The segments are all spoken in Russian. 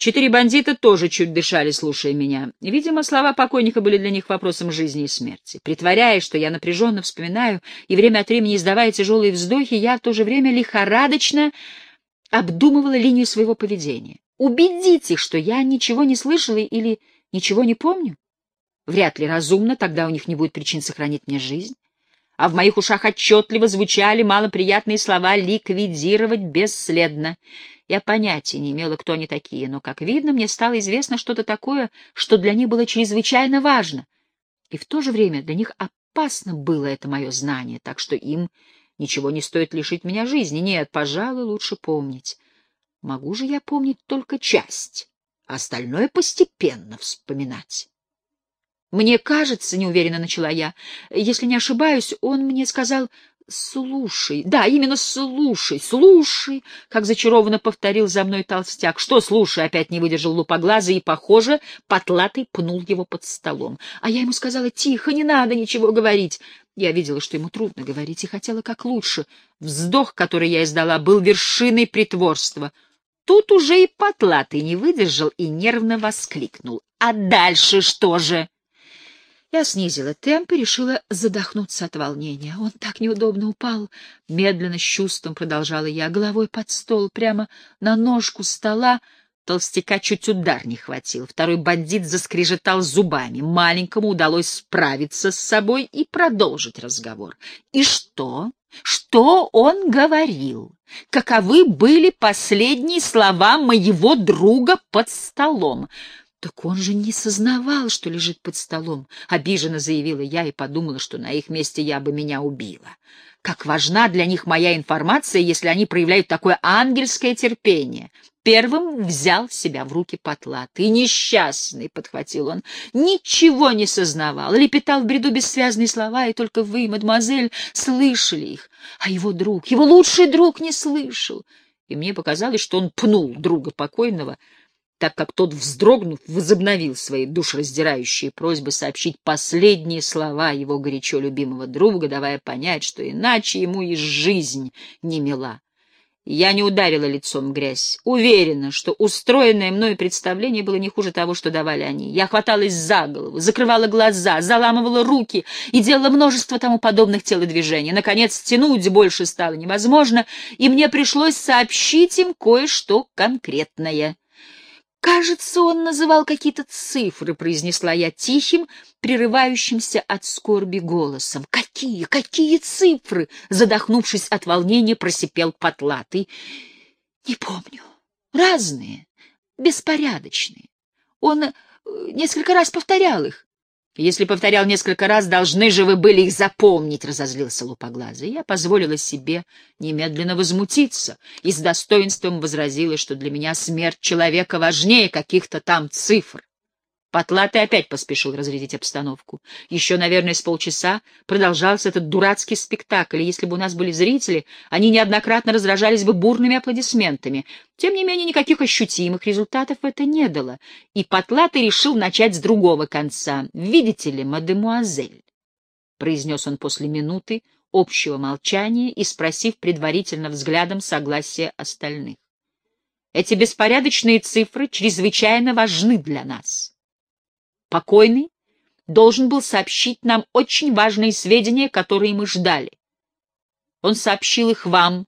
Четыре бандита тоже чуть дышали, слушая меня. Видимо, слова покойника были для них вопросом жизни и смерти. Притворяясь, что я напряженно вспоминаю и время от времени издавая тяжелые вздохи, я в то же время лихорадочно обдумывала линию своего поведения. Убедить их, что я ничего не слышала или ничего не помню? Вряд ли разумно, тогда у них не будет причин сохранить мне жизнь. А в моих ушах отчетливо звучали малоприятные слова «ликвидировать бесследно». Я понятия не имела, кто они такие, но, как видно, мне стало известно что-то такое, что для них было чрезвычайно важно. И в то же время для них опасно было это мое знание, так что им ничего не стоит лишить меня жизни. Нет, пожалуй, лучше помнить. Могу же я помнить только часть, а остальное постепенно вспоминать. Мне кажется, неуверенно начала я, если не ошибаюсь, он мне сказал «Слушай, да, именно слушай, слушай», — как зачарованно повторил за мной толстяк. «Что слушай?» — опять не выдержал лупоглазый и, похоже, потлатый пнул его под столом. А я ему сказала «Тихо, не надо ничего говорить». Я видела, что ему трудно говорить, и хотела как лучше. Вздох, который я издала, был вершиной притворства. Тут уже и потлатый не выдержал и нервно воскликнул. «А дальше что же?» Я снизила темп и решила задохнуться от волнения. Он так неудобно упал. Медленно, с чувством продолжала я, головой под стол, прямо на ножку стола. Толстяка чуть удар не хватил. Второй бандит заскрежетал зубами. Маленькому удалось справиться с собой и продолжить разговор. И что? Что он говорил? Каковы были последние слова моего друга под столом? Так он же не сознавал, что лежит под столом, обиженно заявила я и подумала, что на их месте я бы меня убила. Как важна для них моя информация, если они проявляют такое ангельское терпение. Первым взял себя в руки потлат. И несчастный, — подхватил он, — ничего не сознавал, лепетал в бреду бессвязные слова, и только вы, мадемуазель, слышали их. А его друг, его лучший друг не слышал. И мне показалось, что он пнул друга покойного, — так как тот, вздрогнув, возобновил свои душераздирающие просьбы сообщить последние слова его горячо любимого друга, давая понять, что иначе ему и жизнь не мила. Я не ударила лицом грязь. Уверена, что устроенное мною представление было не хуже того, что давали они. Я хваталась за голову, закрывала глаза, заламывала руки и делала множество тому подобных телодвижений. Наконец, тянуть больше стало невозможно, и мне пришлось сообщить им кое-что конкретное. «Кажется, он называл какие-то цифры», — произнесла я тихим, прерывающимся от скорби голосом. «Какие? Какие цифры?» — задохнувшись от волнения, просипел потлатый. «Не помню. Разные, беспорядочные. Он э, несколько раз повторял их. Если повторял несколько раз, должны же вы были их запомнить, — разозлился лупоглазый. Я позволила себе немедленно возмутиться и с достоинством возразила, что для меня смерть человека важнее каких-то там цифр. Потлатый опять поспешил разрядить обстановку. Еще, наверное, с полчаса продолжался этот дурацкий спектакль, и если бы у нас были зрители, они неоднократно раздражались бы бурными аплодисментами. Тем не менее, никаких ощутимых результатов это не дало, и Потлатый решил начать с другого конца. «Видите ли, мадемуазель», — произнес он после минуты общего молчания и спросив предварительно взглядом согласия остальных. «Эти беспорядочные цифры чрезвычайно важны для нас». Покойный должен был сообщить нам очень важные сведения, которые мы ждали. Он сообщил их вам,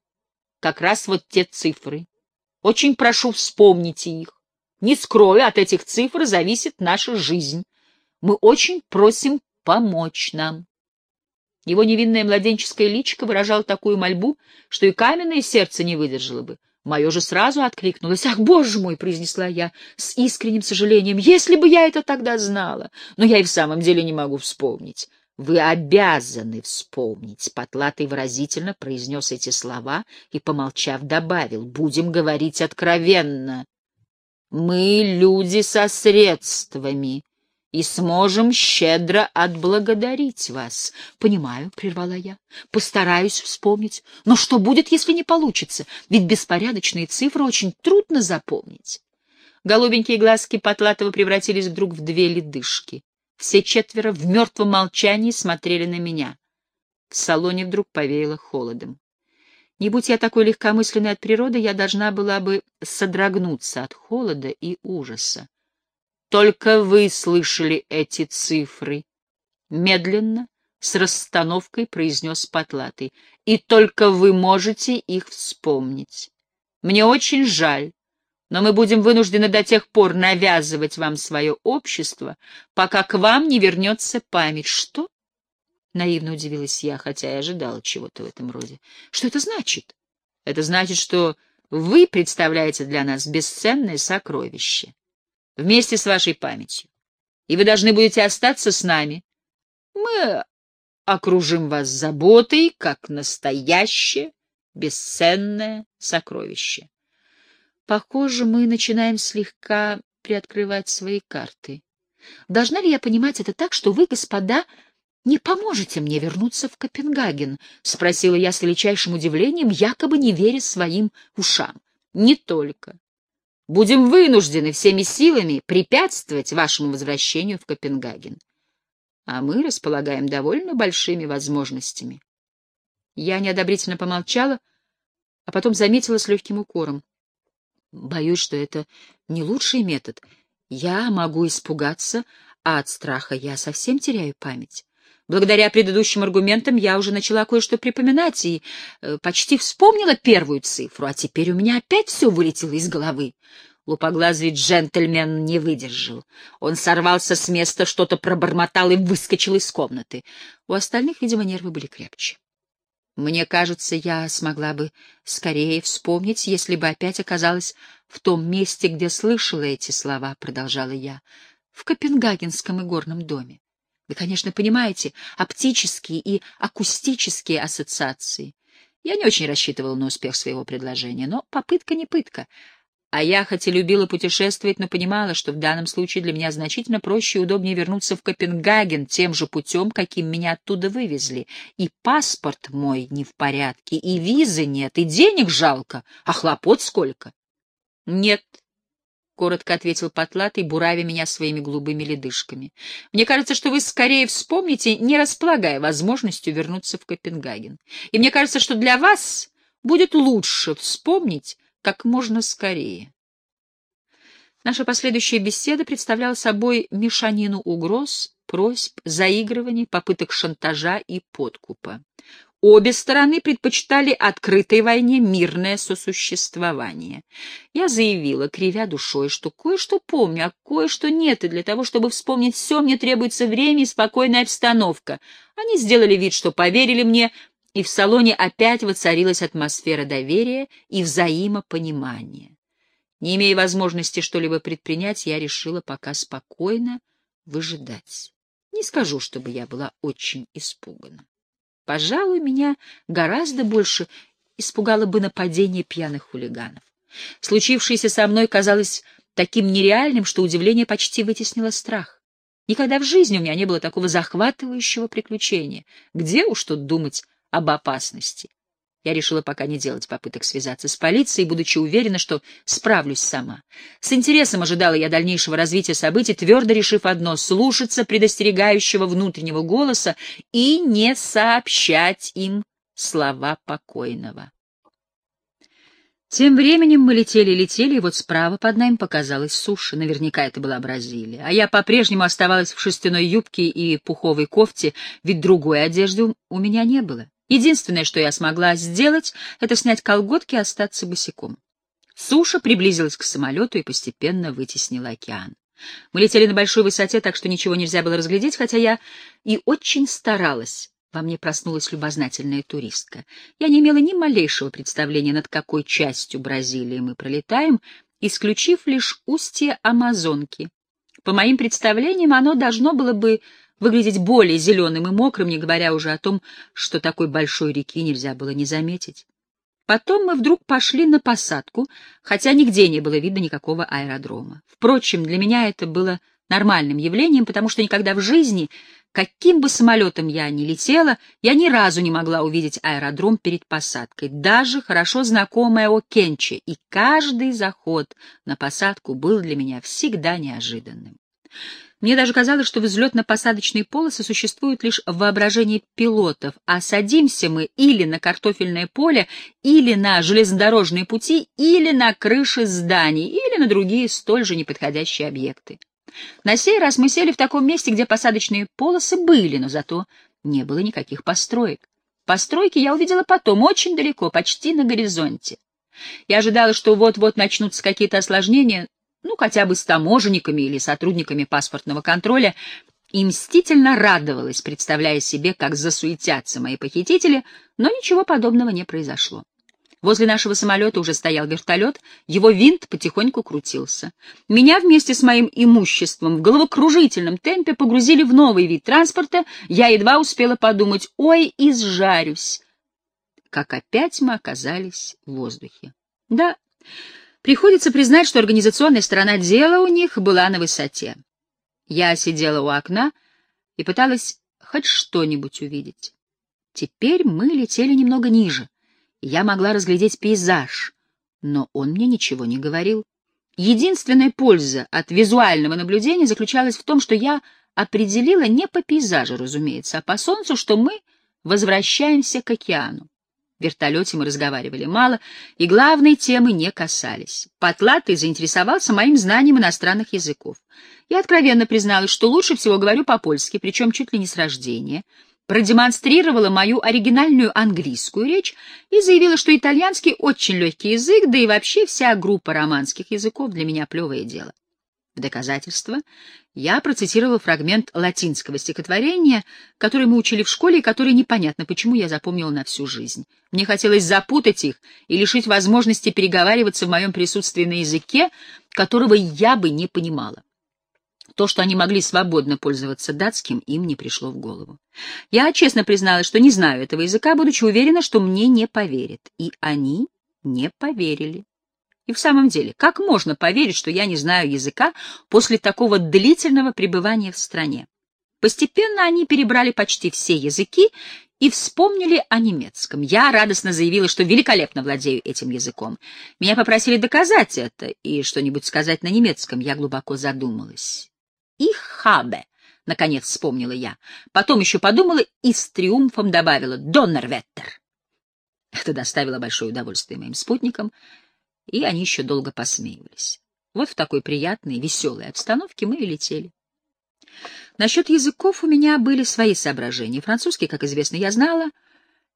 как раз вот те цифры. Очень прошу, вспомните их. Не скрою, от этих цифр зависит наша жизнь. Мы очень просим помочь нам. Его невинное младенческое личико выражало такую мольбу, что и каменное сердце не выдержало бы. Мое же сразу откликнулось. «Ах, боже мой!» — произнесла я с искренним сожалением. «Если бы я это тогда знала! Но я и в самом деле не могу вспомнить». «Вы обязаны вспомнить», — Потлатый выразительно произнес эти слова и, помолчав, добавил, «будем говорить откровенно. Мы люди со средствами, и сможем щедро отблагодарить вас. — Понимаю, — прервала я. — Постараюсь вспомнить. Но что будет, если не получится? Ведь беспорядочные цифры очень трудно запомнить. Голубенькие глазки Потлатова превратились вдруг в две ледышки. Все четверо в мертвом молчании смотрели на меня. В салоне вдруг повеяло холодом. Не будь я такой легкомысленной от природы, я должна была бы содрогнуться от холода и ужаса. Только вы слышали эти цифры. Медленно, с расстановкой произнес Потлатый. И только вы можете их вспомнить. Мне очень жаль, но мы будем вынуждены до тех пор навязывать вам свое общество, пока к вам не вернется память. Что? Наивно удивилась я, хотя и ожидала чего-то в этом роде. Что это значит? Это значит, что вы представляете для нас бесценное сокровище. Вместе с вашей памятью. И вы должны будете остаться с нами. Мы окружим вас заботой, как настоящее бесценное сокровище. Похоже, мы начинаем слегка приоткрывать свои карты. Должна ли я понимать это так, что вы, господа, не поможете мне вернуться в Копенгаген? — спросила я с величайшим удивлением, якобы не веря своим ушам. — Не только. Будем вынуждены всеми силами препятствовать вашему возвращению в Копенгаген. А мы располагаем довольно большими возможностями. Я неодобрительно помолчала, а потом заметила с легким укором. Боюсь, что это не лучший метод. Я могу испугаться, а от страха я совсем теряю память. Благодаря предыдущим аргументам я уже начала кое-что припоминать и э, почти вспомнила первую цифру, а теперь у меня опять все вылетело из головы. Лупоглазый джентльмен не выдержал. Он сорвался с места, что-то пробормотал и выскочил из комнаты. У остальных, видимо, нервы были крепче. Мне кажется, я смогла бы скорее вспомнить, если бы опять оказалась в том месте, где слышала эти слова, — продолжала я, — в Копенгагенском игорном доме. Вы, конечно, понимаете оптические и акустические ассоциации. Я не очень рассчитывал на успех своего предложения, но попытка не пытка. А я хоть и любила путешествовать, но понимала, что в данном случае для меня значительно проще и удобнее вернуться в Копенгаген тем же путем, каким меня оттуда вывезли. И паспорт мой не в порядке, и визы нет, и денег жалко, а хлопот сколько. — Нет, — коротко ответил Потлатый, буравя меня своими голубыми ледышками. — Мне кажется, что вы скорее вспомните, не располагая возможностью вернуться в Копенгаген. И мне кажется, что для вас будет лучше вспомнить как можно скорее. Наша последующая беседа представляла собой мешанину угроз, просьб, заигрываний, попыток шантажа и подкупа. Обе стороны предпочитали открытой войне мирное сосуществование. Я заявила, кривя душой, что кое-что помню, а кое-что нет, и для того, чтобы вспомнить все, мне требуется время и спокойная обстановка. Они сделали вид, что поверили мне, и в салоне опять воцарилась атмосфера доверия и взаимопонимания. Не имея возможности что-либо предпринять, я решила пока спокойно выжидать. Не скажу, чтобы я была очень испугана. Пожалуй, меня гораздо больше испугало бы нападение пьяных хулиганов. Случившееся со мной казалось таким нереальным, что удивление почти вытеснило страх. Никогда в жизни у меня не было такого захватывающего приключения. Где уж тут думать об опасности? Я решила пока не делать попыток связаться с полицией, будучи уверена, что справлюсь сама. С интересом ожидала я дальнейшего развития событий, твердо решив одно — слушаться предостерегающего внутреннего голоса и не сообщать им слова покойного. Тем временем мы летели-летели, и вот справа под нами показалась суша. Наверняка это была Бразилия. А я по-прежнему оставалась в шерстяной юбке и пуховой кофте, ведь другой одежды у меня не было. Единственное, что я смогла сделать, это снять колготки и остаться босиком. Суша приблизилась к самолету и постепенно вытеснила океан. Мы летели на большой высоте, так что ничего нельзя было разглядеть, хотя я и очень старалась. Во мне проснулась любознательная туристка. Я не имела ни малейшего представления, над какой частью Бразилии мы пролетаем, исключив лишь устье Амазонки. По моим представлениям, оно должно было бы выглядеть более зеленым и мокрым, не говоря уже о том, что такой большой реки нельзя было не заметить. Потом мы вдруг пошли на посадку, хотя нигде не было видно никакого аэродрома. Впрочем, для меня это было нормальным явлением, потому что никогда в жизни, каким бы самолетом я ни летела, я ни разу не могла увидеть аэродром перед посадкой, даже хорошо знакомая Окенче, и каждый заход на посадку был для меня всегда неожиданным. Мне даже казалось, что взлетно-посадочные полосы существуют лишь в воображении пилотов, а садимся мы или на картофельное поле, или на железнодорожные пути, или на крыши зданий, или на другие столь же неподходящие объекты. На сей раз мы сели в таком месте, где посадочные полосы были, но зато не было никаких построек. Постройки я увидела потом, очень далеко, почти на горизонте. Я ожидала, что вот-вот начнутся какие-то осложнения, ну, хотя бы с таможенниками или сотрудниками паспортного контроля, и мстительно радовалась, представляя себе, как засуетятся мои похитители, но ничего подобного не произошло. Возле нашего самолета уже стоял вертолет, его винт потихоньку крутился. Меня вместе с моим имуществом в головокружительном темпе погрузили в новый вид транспорта, я едва успела подумать «Ой, изжарюсь!» Как опять мы оказались в воздухе. Да, Приходится признать, что организационная сторона дела у них была на высоте. Я сидела у окна и пыталась хоть что-нибудь увидеть. Теперь мы летели немного ниже, и я могла разглядеть пейзаж, но он мне ничего не говорил. Единственная польза от визуального наблюдения заключалась в том, что я определила не по пейзажу, разумеется, а по солнцу, что мы возвращаемся к океану. В вертолете мы разговаривали мало и главной темы не касались. Потлатый заинтересовался моим знанием иностранных языков. Я откровенно призналась, что лучше всего говорю по-польски, причем чуть ли не с рождения, продемонстрировала мою оригинальную английскую речь и заявила, что итальянский очень легкий язык, да и вообще вся группа романских языков для меня плевое дело. В доказательство я процитировала фрагмент латинского стихотворения, который мы учили в школе и который непонятно почему я запомнила на всю жизнь. Мне хотелось запутать их и лишить возможности переговариваться в моем присутствии на языке, которого я бы не понимала. То, что они могли свободно пользоваться датским, им не пришло в голову. Я честно призналась, что не знаю этого языка, будучи уверена, что мне не поверят. И они не поверили. И в самом деле, как можно поверить, что я не знаю языка после такого длительного пребывания в стране? Постепенно они перебрали почти все языки и вспомнили о немецком. Я радостно заявила, что великолепно владею этим языком. Меня попросили доказать это и что-нибудь сказать на немецком. Я глубоко задумалась. «Ich habe», — наконец вспомнила я. Потом еще подумала и с триумфом добавила «Доннерветтер». Это доставило большое удовольствие моим спутникам — и они еще долго посмеивались. Вот в такой приятной, веселой обстановке мы и летели. Насчет языков у меня были свои соображения. Французский, как известно, я знала,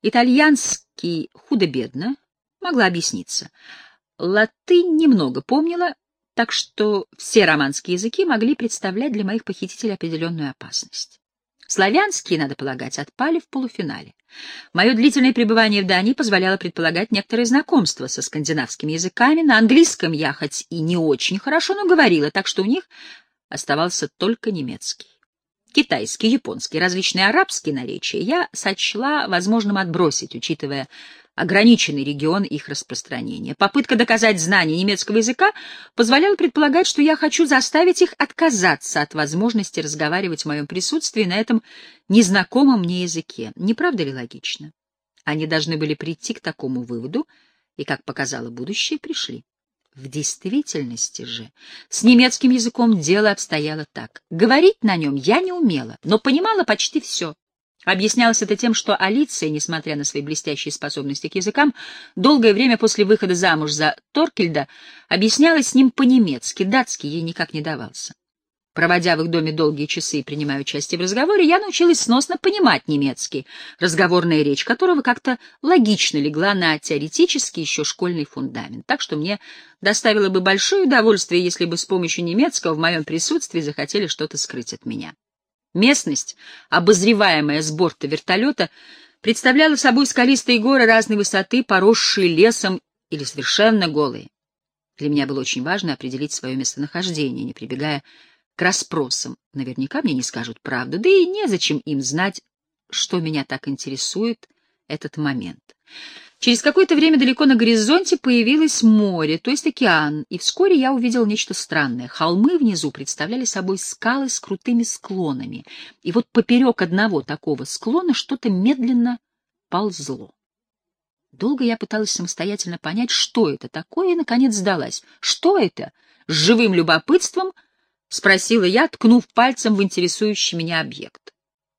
итальянский худо-бедно, могла объясниться. Латынь немного помнила, так что все романские языки могли представлять для моих похитителей определенную опасность. Славянские, надо полагать, отпали в полуфинале. Мое длительное пребывание в Дании позволяло предполагать некоторое знакомство со скандинавскими языками. На английском я хоть и не очень хорошо, но говорила, так что у них оставался только немецкий. Китайский, японский, различные арабские наречия я сочла возможным отбросить, учитывая ограниченный регион их распространения. Попытка доказать знание немецкого языка позволяла предполагать, что я хочу заставить их отказаться от возможности разговаривать в моем присутствии на этом незнакомом мне языке. Не правда ли логично? Они должны были прийти к такому выводу, и, как показало будущее, пришли. В действительности же с немецким языком дело обстояло так. Говорить на нем я не умела, но понимала почти все. Объяснялось это тем, что Алиция, несмотря на свои блестящие способности к языкам, долгое время после выхода замуж за Торкельда объяснялась с ним по-немецки, датский ей никак не давался. Проводя в их доме долгие часы и принимая участие в разговоре, я научилась сносно понимать немецкий, разговорная речь которого как-то логично легла на теоретический еще школьный фундамент. Так что мне доставило бы большое удовольствие, если бы с помощью немецкого в моем присутствии захотели что-то скрыть от меня. Местность, обозреваемая с борта вертолета, представляла собой скалистые горы разной высоты, поросшие лесом или совершенно голые. Для меня было очень важно определить свое местонахождение, не прибегая к расспросам. Наверняка мне не скажут правду, да и незачем им знать, что меня так интересует этот момент. Через какое-то время далеко на горизонте появилось море, то есть океан, и вскоре я увидел нечто странное. Холмы внизу представляли собой скалы с крутыми склонами, и вот поперек одного такого склона что-то медленно ползло. Долго я пыталась самостоятельно понять, что это такое, и, наконец, сдалась. Что это? С живым любопытством — спросила я, ткнув пальцем в интересующий меня объект.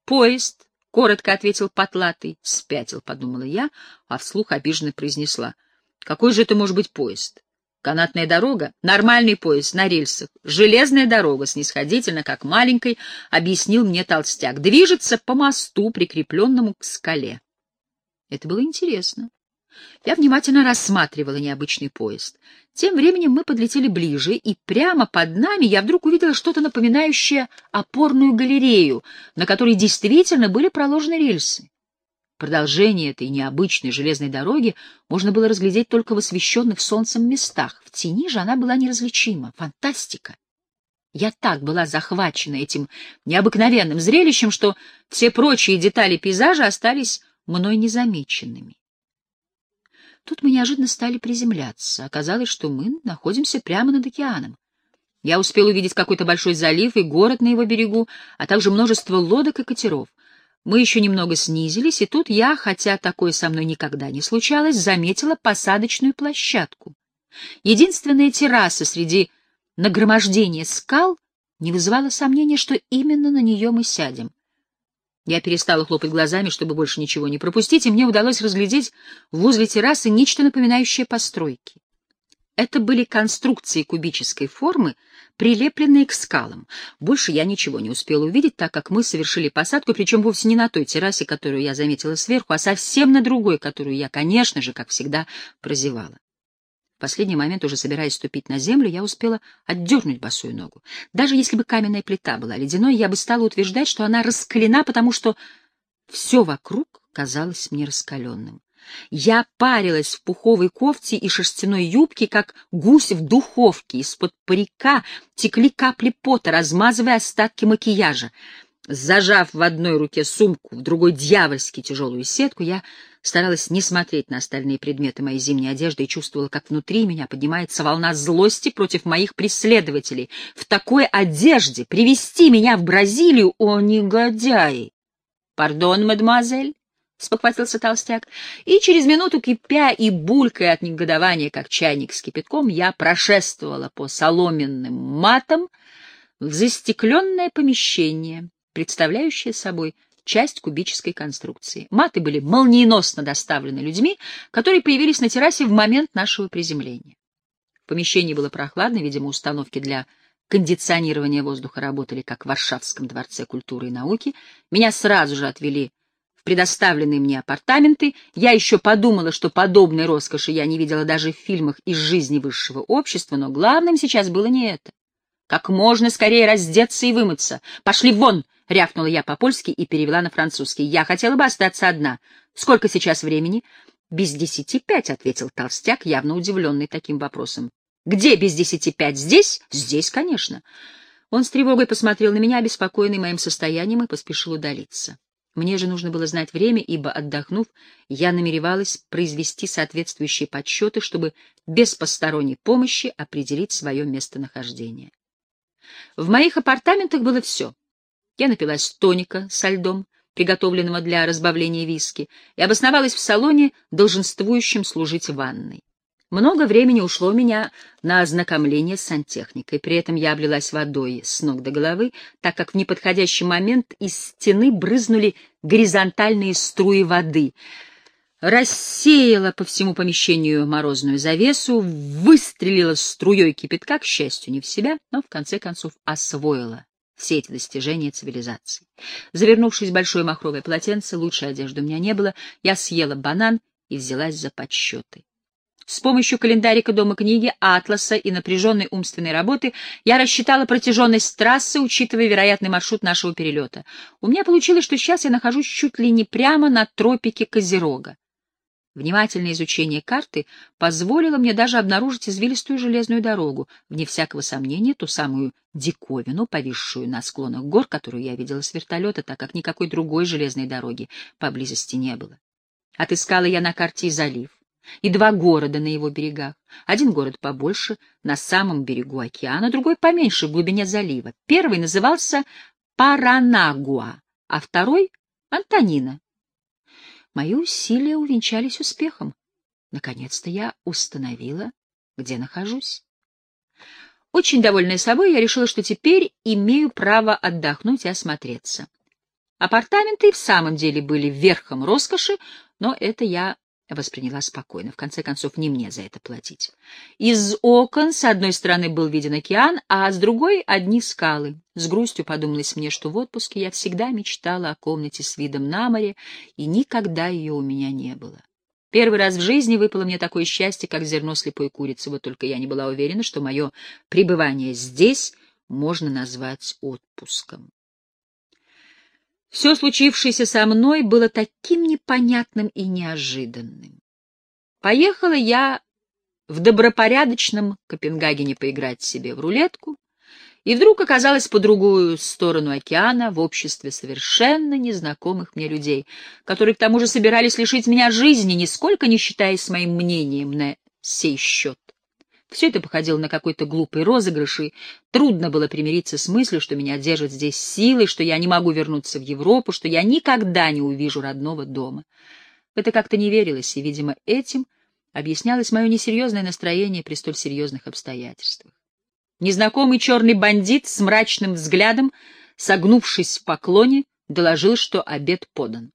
«Поезд», — коротко ответил потлатый. «Спятил», — подумала я, а вслух обиженно произнесла. «Какой же это может быть поезд? Канатная дорога? Нормальный поезд, на рельсах. Железная дорога, снисходительно, как маленькой, объяснил мне толстяк. Движется по мосту, прикрепленному к скале». Это было интересно. Я внимательно рассматривала необычный поезд. Тем временем мы подлетели ближе, и прямо под нами я вдруг увидела что-то напоминающее опорную галерею, на которой действительно были проложены рельсы. Продолжение этой необычной железной дороги можно было разглядеть только в освещенных солнцем местах. В тени же она была неразличима. Фантастика! Я так была захвачена этим необыкновенным зрелищем, что все прочие детали пейзажа остались мной незамеченными. Тут мы неожиданно стали приземляться. Оказалось, что мы находимся прямо над океаном. Я успел увидеть какой-то большой залив и город на его берегу, а также множество лодок и катеров. Мы еще немного снизились, и тут я, хотя такое со мной никогда не случалось, заметила посадочную площадку. Единственная терраса среди нагромождения скал не вызывала сомнения, что именно на нее мы сядем. Я перестала хлопать глазами, чтобы больше ничего не пропустить, и мне удалось разглядеть возле террасы нечто напоминающее постройки. Это были конструкции кубической формы, прилепленные к скалам. Больше я ничего не успела увидеть, так как мы совершили посадку, причем вовсе не на той террасе, которую я заметила сверху, а совсем на другой, которую я, конечно же, как всегда, прозевала. В последний момент, уже собираясь ступить на землю, я успела отдернуть босую ногу. Даже если бы каменная плита была ледяной, я бы стала утверждать, что она раскалена, потому что все вокруг казалось мне раскаленным. Я парилась в пуховой кофте и шерстяной юбке, как гусь в духовке. Из-под парика текли капли пота, размазывая остатки макияжа. Зажав в одной руке сумку, в другой дьявольски тяжелую сетку, я старалась не смотреть на остальные предметы моей зимней одежды и чувствовала, как внутри меня поднимается волна злости против моих преследователей. В такой одежде привести меня в Бразилию, о негодяи! «Пардон, мадемуазель», — спохватился толстяк, и через минуту, кипя и булькая от негодования, как чайник с кипятком, я прошествовала по соломенным матам в застекленное помещение, представляющее собой часть кубической конструкции. Маты были молниеносно доставлены людьми, которые появились на террасе в момент нашего приземления. В помещении было прохладно, видимо, установки для кондиционирования воздуха работали, как в Варшавском дворце культуры и науки. Меня сразу же отвели в предоставленные мне апартаменты. Я еще подумала, что подобной роскоши я не видела даже в фильмах из жизни высшего общества, но главным сейчас было не это. Как можно скорее раздеться и вымыться. Пошли вон! — рявкнула я по-польски и перевела на французский. «Я хотела бы остаться одна. Сколько сейчас времени?» «Без десяти пять», — ответил толстяк, явно удивленный таким вопросом. «Где без десяти пять? Здесь?» «Здесь, конечно». Он с тревогой посмотрел на меня, обеспокоенный моим состоянием, и поспешил удалиться. Мне же нужно было знать время, ибо, отдохнув, я намеревалась произвести соответствующие подсчеты, чтобы без посторонней помощи определить свое местонахождение. В моих апартаментах было все — я напилась тоника со льдом, приготовленного для разбавления виски, и обосновалась в салоне, долженствующем служить ванной. Много времени ушло у меня на ознакомление с сантехникой. При этом я облилась водой с ног до головы, так как в неподходящий момент из стены брызнули горизонтальные струи воды. Рассеяла по всему помещению морозную завесу, выстрелила струей кипятка, к счастью, не в себя, но в конце концов освоила все эти достижения цивилизации. Завернувшись в большое махровое полотенце, лучшей одежды у меня не было, я съела банан и взялась за подсчеты. С помощью календарика Дома книги, атласа и напряженной умственной работы я рассчитала протяженность трассы, учитывая вероятный маршрут нашего перелета. У меня получилось, что сейчас я нахожусь чуть ли не прямо на тропике Козерога. Внимательное изучение карты позволило мне даже обнаружить извилистую железную дорогу, вне всякого сомнения, ту самую диковину, повисшую на склонах гор, которую я видела с вертолета, так как никакой другой железной дороги поблизости не было. Отыскала я на карте залив, и два города на его берегах. Один город побольше, на самом берегу океана, другой поменьше, в глубине залива. Первый назывался Паранагуа, а второй — Антонина. Мои усилия увенчались успехом. Наконец-то я установила, где нахожусь. Очень довольная собой, я решила, что теперь имею право отдохнуть и осмотреться. Апартаменты и в самом деле были верхом роскоши, но это я восприняла спокойно. В конце концов, не мне за это платить. Из окон с одной стороны был виден океан, а с другой — одни скалы. С грустью подумалось мне, что в отпуске я всегда мечтала о комнате с видом на море, и никогда ее у меня не было. Первый раз в жизни выпало мне такое счастье, как зерно слепой курицы, вот только я не была уверена, что мое пребывание здесь можно назвать отпуском. Все случившееся со мной было таким непонятным и неожиданным. Поехала я в добропорядочном Копенгагене поиграть себе в рулетку, и вдруг оказалась по другую сторону океана в обществе совершенно незнакомых мне людей, которые к тому же собирались лишить меня жизни, нисколько не считаясь моим мнением на сей счет. Все это походило на какой-то глупый розыгрыш, и трудно было примириться с мыслью, что меня держат здесь силой, что я не могу вернуться в Европу, что я никогда не увижу родного дома. это как-то не верилось, и, видимо, этим объяснялось мое несерьезное настроение при столь серьезных обстоятельствах. Незнакомый черный бандит с мрачным взглядом, согнувшись в поклоне, доложил, что обед подан.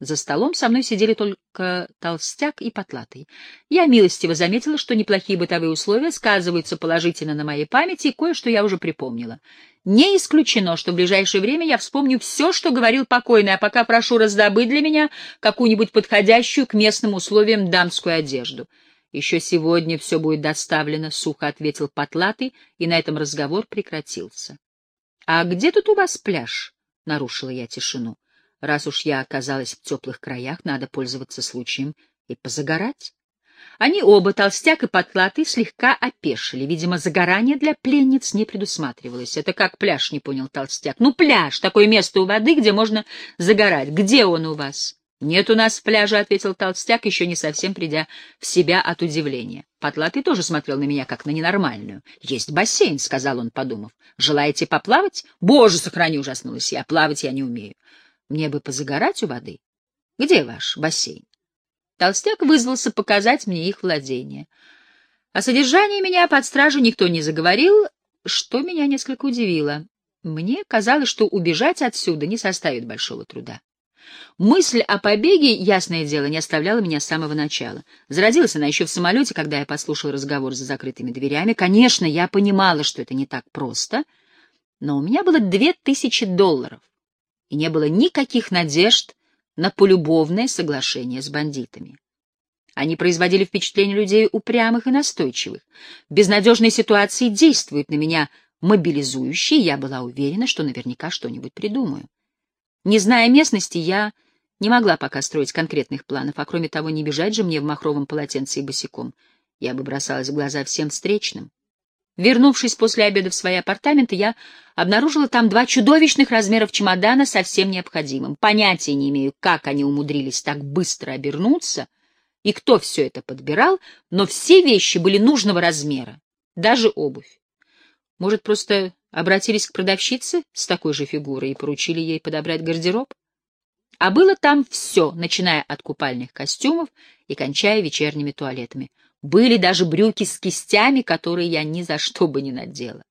За столом со мной сидели только толстяк и потлатый. Я милостиво заметила, что неплохие бытовые условия сказываются положительно на моей памяти, и кое-что я уже припомнила. Не исключено, что в ближайшее время я вспомню все, что говорил покойный, а пока прошу раздобыть для меня какую-нибудь подходящую к местным условиям дамскую одежду. Еще сегодня все будет доставлено, — сухо ответил потлатый, и на этом разговор прекратился. — А где тут у вас пляж? — нарушила я тишину. Раз уж я оказалась в теплых краях, надо пользоваться случаем и позагорать. Они оба, толстяк и потлатый, слегка опешили. Видимо, загорание для пленниц не предусматривалось. Это как пляж, не понял толстяк. Ну, пляж, такое место у воды, где можно загорать. Где он у вас? Нет у нас пляжа, — ответил толстяк, еще не совсем придя в себя от удивления. Потлатый тоже смотрел на меня, как на ненормальную. Есть бассейн, — сказал он, подумав. Желаете поплавать? Боже, сохрани, ужаснулась я. Плавать я не умею. Мне бы позагорать у воды. Где ваш бассейн? Толстяк вызвался показать мне их владение. О содержании меня под стражу никто не заговорил, что меня несколько удивило. Мне казалось, что убежать отсюда не составит большого труда. Мысль о побеге, ясное дело, не оставляла меня с самого начала. Зародилась она еще в самолете, когда я послушал разговор за закрытыми дверями. Конечно, я понимала, что это не так просто, но у меня было две тысячи долларов и не было никаких надежд на полюбовное соглашение с бандитами. Они производили впечатление людей упрямых и настойчивых. В безнадежной ситуации действуют на меня мобилизующие, я была уверена, что наверняка что-нибудь придумаю. Не зная местности, я не могла пока строить конкретных планов, а кроме того, не бежать же мне в махровом полотенце и босиком. Я бы бросалась в глаза всем встречным. Вернувшись после обеда в свои апартаменты, я обнаружила там два чудовищных размеров чемодана со всем необходимым. Понятия не имею, как они умудрились так быстро обернуться и кто все это подбирал, но все вещи были нужного размера, даже обувь. Может, просто обратились к продавщице с такой же фигурой и поручили ей подобрать гардероб? А было там все, начиная от купальных костюмов и кончая вечерними туалетами. Были даже брюки с кистями, которые я ни за что бы не надела.